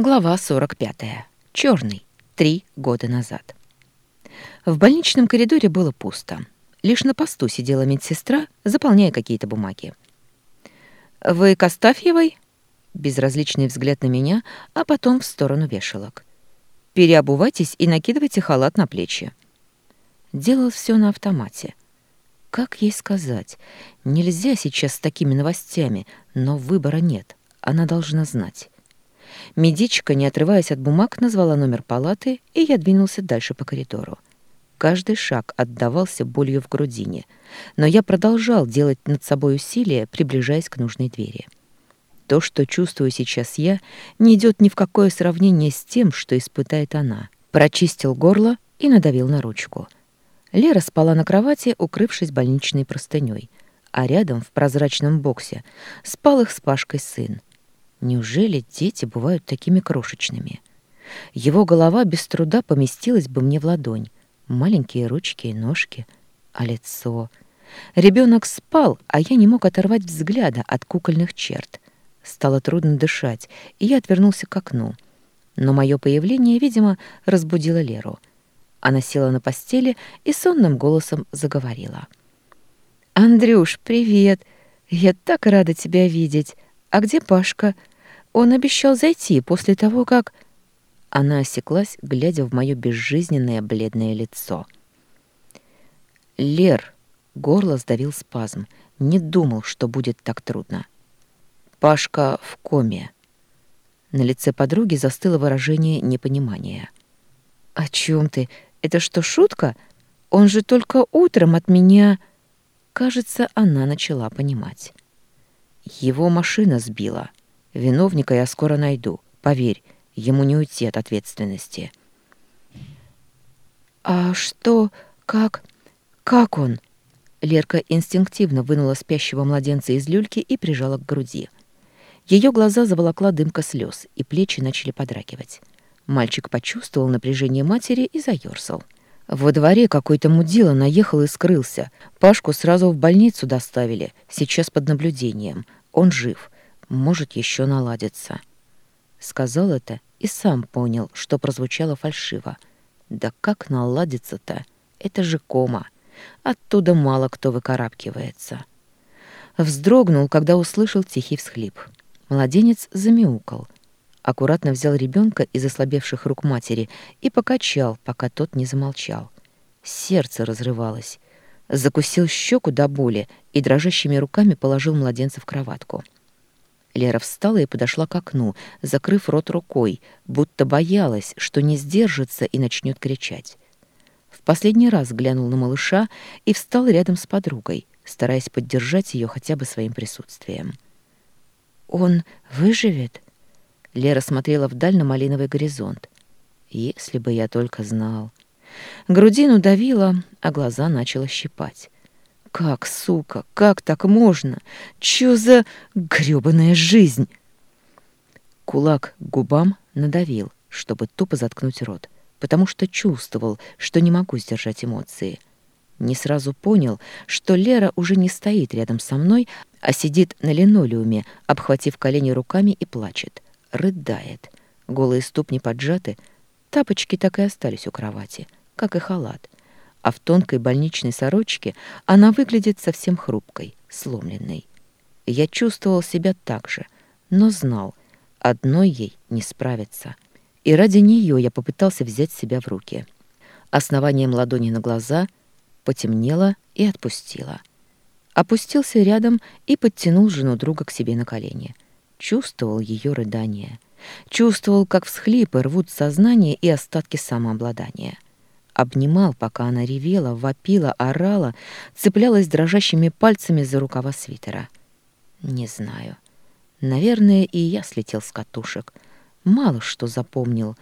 Глава 45. Черный. Три года назад. В больничном коридоре было пусто. Лишь на посту сидела медсестра, заполняя какие-то бумаги. «Вы к Астафьевой?» Безразличный взгляд на меня, а потом в сторону вешалок. «Переобувайтесь и накидывайте халат на плечи». Делал все на автомате. Как ей сказать? Нельзя сейчас с такими новостями, но выбора нет. Она должна знать. Медичка, не отрываясь от бумаг, назвала номер палаты, и я двинулся дальше по коридору. Каждый шаг отдавался болью в грудине, но я продолжал делать над собой усилия, приближаясь к нужной двери. То, что чувствую сейчас я, не идет ни в какое сравнение с тем, что испытает она. Прочистил горло и надавил на ручку. Лера спала на кровати, укрывшись больничной простыней, а рядом, в прозрачном боксе, спал их с Пашкой сын. Неужели дети бывают такими крошечными? Его голова без труда поместилась бы мне в ладонь. Маленькие ручки и ножки, а лицо... Ребенок спал, а я не мог оторвать взгляда от кукольных черт. Стало трудно дышать, и я отвернулся к окну. Но мое появление, видимо, разбудило Леру. Она села на постели и сонным голосом заговорила. «Андрюш, привет! Я так рада тебя видеть! А где Пашка? Он обещал зайти после того, как...» Она осеклась, глядя в мое безжизненное бледное лицо. «Лер!» — горло сдавил спазм. Не думал, что будет так трудно. «Пашка в коме». На лице подруги застыло выражение непонимания. «О чем ты? Это что, шутка? Он же только утром от меня...» Кажется, она начала понимать. Его машина сбила. Виновника я скоро найду, поверь, ему не уйти от ответственности. «А что? Как? Как он?» Лерка инстинктивно вынула спящего младенца из люльки и прижала к груди. Ее глаза заволокла дымка слез, и плечи начали подрагивать. Мальчик почувствовал напряжение матери и заёрзал. Во дворе какой-то мудила наехал и скрылся. Пашку сразу в больницу доставили, сейчас под наблюдением. Он жив, может еще наладиться. Сказал это и сам понял, что прозвучало фальшиво. Да как наладится-то? Это же кома. Оттуда мало кто выкарабкивается. Вздрогнул, когда услышал тихий всхлип. Младенец замяукал. Аккуратно взял ребенка из ослабевших рук матери и покачал, пока тот не замолчал. Сердце разрывалось. Закусил щеку до боли и дрожащими руками положил младенца в кроватку. — Лера встала и подошла к окну, закрыв рот рукой, будто боялась, что не сдержится и начнет кричать. В последний раз глянул на малыша и встал рядом с подругой, стараясь поддержать ее хотя бы своим присутствием. «Он выживет?» Лера смотрела вдаль на малиновый горизонт. «Если бы я только знал». Грудину давила, а глаза начала щипать. Как, сука, как так можно? Чё за грёбаная жизнь? Кулак губам надавил, чтобы тупо заткнуть рот, потому что чувствовал, что не могу сдержать эмоции. Не сразу понял, что Лера уже не стоит рядом со мной, а сидит на линолеуме, обхватив колени руками и плачет. Рыдает. Голые ступни поджаты, тапочки так и остались у кровати, как и халат — а в тонкой больничной сорочке она выглядит совсем хрупкой, сломленной. Я чувствовал себя так же, но знал, одной ей не справиться. И ради нее я попытался взять себя в руки. Основанием ладони на глаза потемнело и отпустило. Опустился рядом и подтянул жену друга к себе на колени. Чувствовал ее рыдание. Чувствовал, как всхлипы рвут сознание и остатки самообладания обнимал, пока она ревела, вопила, орала, цеплялась дрожащими пальцами за рукава свитера. Не знаю. Наверное, и я слетел с катушек. Мало что запомнил.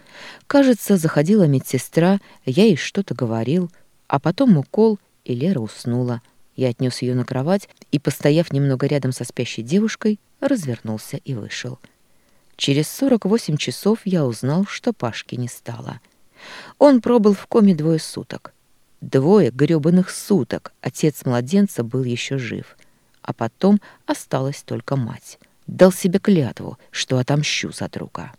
Кажется, заходила медсестра, я ей что-то говорил, а потом укол, и Лера уснула. Я отнес ее на кровать и, постояв немного рядом со спящей девушкой, развернулся и вышел. Через сорок восемь часов я узнал, что Пашки не стало — он пробыл в коме двое суток. Двое грёбаных суток отец младенца был еще жив, а потом осталась только мать. Дал себе клятву, что отомщу за друга.